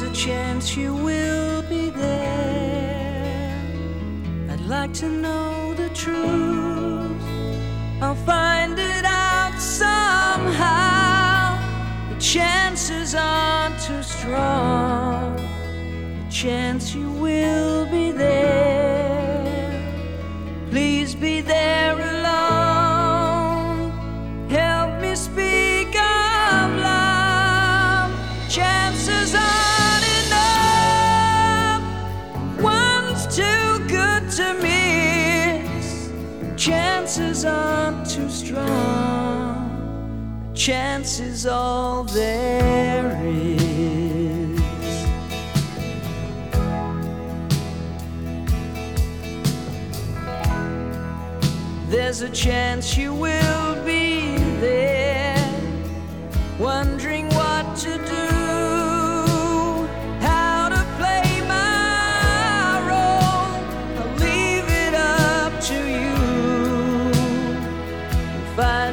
there's a chance you will be there. I'd like to know the truth. I'll find it out somehow. The chances aren't too strong. The chance you will be there. Please be there. Too good to miss. Chances aren't too strong. Chances all there is. There's a chance you will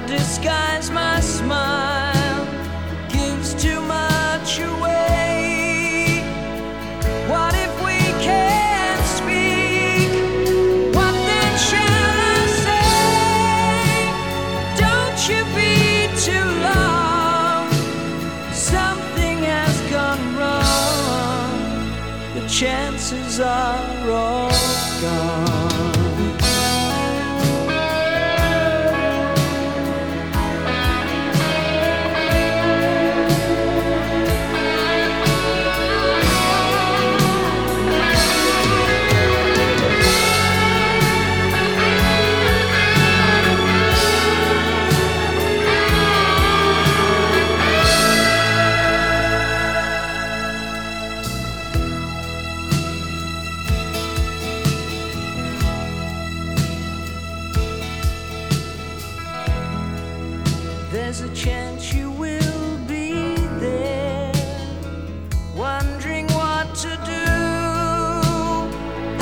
disguise my smile, gives too much away. What if we can't speak? What then shall I say? Don't you be too long. Something has gone wrong. The chances are all There's a chance you will be there, wondering what to do,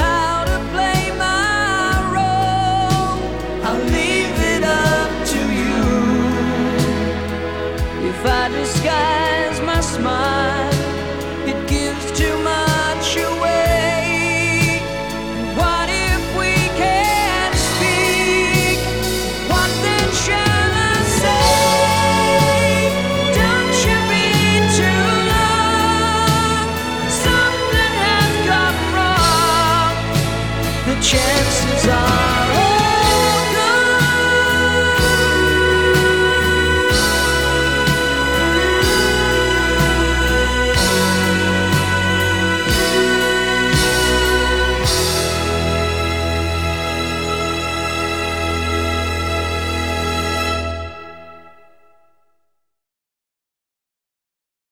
how to play my role. I'll leave it up to you. If I disguise my smile,